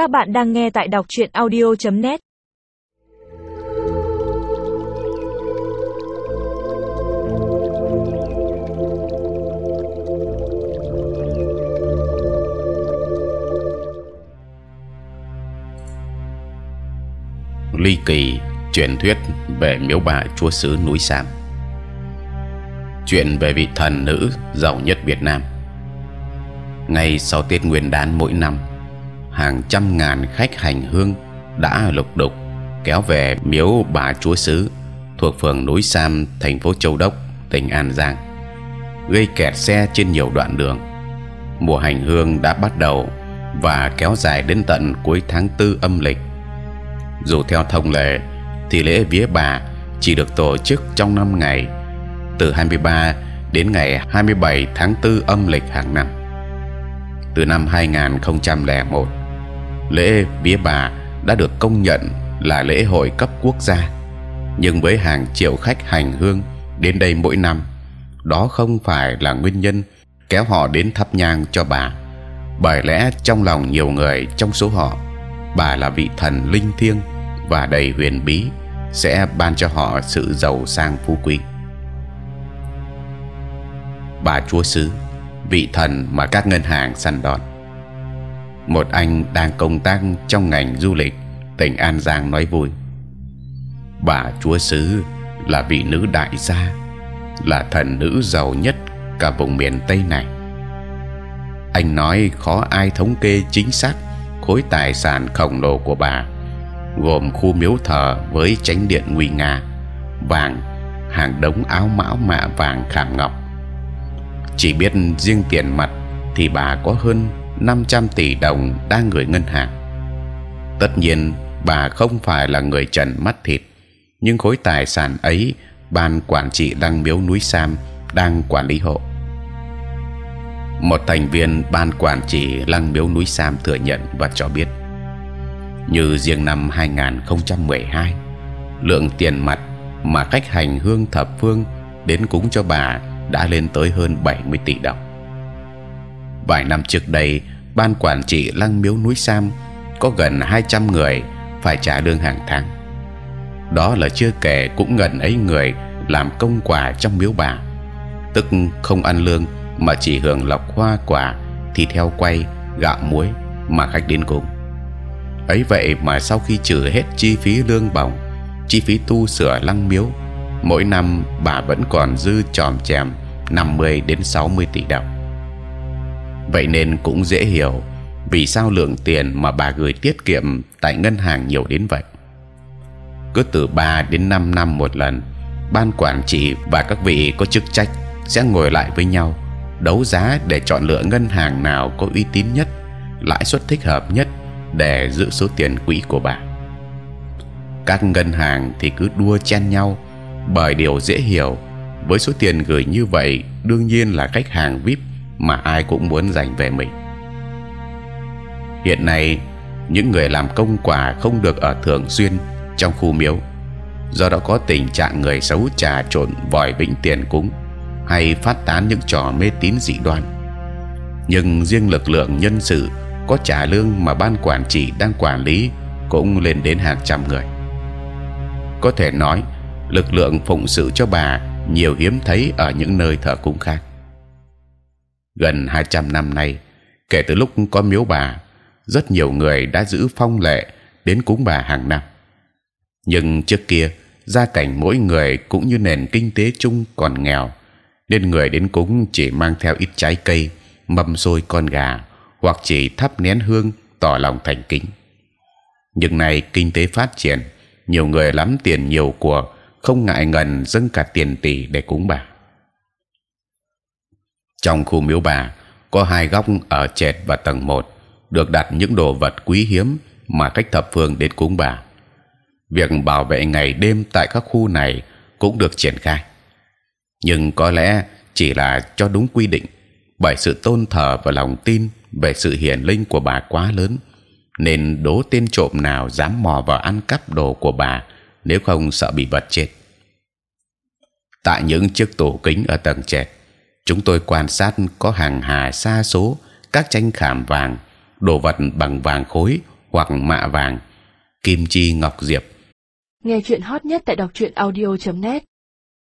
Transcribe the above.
Các bạn đang nghe tại đọc truyện audio.net. ly kỳ truyền thuyết về miếu bà chúa xứ núi Sam. Chuyện về vị thần nữ giàu nhất Việt Nam. Ngay sau Tết Nguyên Đán mỗi năm, hàng trăm ngàn khách hành hương đã lục đục kéo về miếu bà chúa xứ thuộc phường núi Sam, thành phố Châu Đốc, tỉnh An Giang, gây kẹt xe trên nhiều đoạn đường. Mùa hành hương đã bắt đầu và kéo dài đến tận cuối tháng tư âm lịch. Dù theo thông lệ thì lễ vía bà chỉ được tổ chức trong năm ngày từ 23 đến ngày 27 tháng 4 âm lịch hàng năm. Từ năm 2001, lễ vía bà đã được công nhận là lễ hội cấp quốc gia. Nhưng với hàng triệu khách hành hương đến đây mỗi năm, đó không phải là nguyên nhân kéo họ đến thắp nhang cho bà. Bởi lẽ trong lòng nhiều người trong số họ, bà là vị thần linh thiêng và đầy huyền bí sẽ ban cho họ sự giàu sang phú quý. Bà chúa xứ, vị thần mà các ngân hàng săn đón. Một anh đang công tác trong ngành du lịch tỉnh An Giang nói vui. Bà chúa xứ là vị nữ đại gia, là thần nữ giàu nhất cả vùng miền Tây này. Anh nói khó ai thống kê chính xác khối tài sản khổng lồ của bà gồm khu miếu thờ với chánh điện nguy nga, vàng, hàng đống áo mão mạ vàng khảm ngọc. Chỉ biết riêng tiền mặt thì bà có hơn 500 tỷ đồng đang gửi ngân hàng. Tất nhiên bà không phải là người trần mắt thịt, nhưng khối tài sản ấy ban quản trị đăng miếu núi Sam đang quản lý hộ. Một thành viên ban quản trị lăng miếu núi Sam thừa nhận và cho biết như riêng năm 2012 lượng tiền mặt mà khách hành hương thập phương đến cúng cho bà đã lên tới hơn 70 tỷ đồng. Vài năm trước đây, ban quản trị lăng miếu núi Sam có gần 200 người phải trả lương hàng tháng. Đó là chưa kể cũng gần ấy người làm công quả trong miếu bà, tức không ăn lương mà chỉ hưởng lọc hoa quả, thì theo quay, gạo muối mà khách đến cùng ấy vậy mà sau khi trừ hết chi phí lương bổng, chi phí tu sửa lăng miếu, mỗi năm bà vẫn còn dư tròm chèm 50 đến 60 tỷ đồng. Vậy nên cũng dễ hiểu vì sao lượng tiền mà bà gửi tiết kiệm tại ngân hàng nhiều đến vậy. Cứ từ 3 đến 5 năm một lần, ban quản trị và các vị có chức trách sẽ ngồi lại với nhau đấu giá để chọn lựa ngân hàng nào có uy tín nhất, lãi suất thích hợp nhất để giữ số tiền quỹ của bà. Các ngân hàng thì cứ đua chen nhau bởi điều dễ hiểu với số tiền gửi như vậy đương nhiên là khách hàng vip mà ai cũng muốn giành về mình. Hiện nay những người làm công quả không được ở thường xuyên trong khu miếu, do đó có tình trạng người xấu trà trộn vòi vĩnh tiền cúng hay phát tán những trò mê tín dị đoan. Nhưng riêng lực lượng nhân sự có trả lương mà ban quản trị đang quản lý cũng lên đến hàng trăm người. Có thể nói lực lượng phụng sự cho bà nhiều hiếm thấy ở những nơi thờ cúng khác. Gần 200 năm nay, kể từ lúc có miếu bà, rất nhiều người đã giữ phong lệ đến cúng bà hàng năm. Nhưng trước kia gia cảnh mỗi người cũng như nền kinh tế chung còn nghèo, nên người đến cúng chỉ mang theo ít trái cây, mâm xôi con gà hoặc chỉ thắp nén hương tỏ lòng thành kính. Nhưng này kinh tế phát triển, nhiều người lắm tiền nhiều của không ngại ngần dâng cả tiền tỷ để cúng bà. Trong khu miếu bà có hai góc ở trệt và tầng 1 được đặt những đồ vật quý hiếm mà khách thập phương đến cúng bà. Việc bảo vệ ngày đêm tại các khu này cũng được triển khai, nhưng có lẽ chỉ là cho đúng quy định bởi sự tôn thờ và lòng tin về sự hiển linh của bà quá lớn nên đố tên trộm nào dám mò vào ăn cắp đồ của bà nếu không sợ bị vật chết tại những chiếc tủ kính ở tầng trệt chúng tôi quan sát có hàng hà xa số, các tranh khảm vàng, đồ vật bằng vàng khối hoặc mạ vàng. Kim chi ngọc diệp. Nghe chuyện hot nhất tại đọc truyện audio.net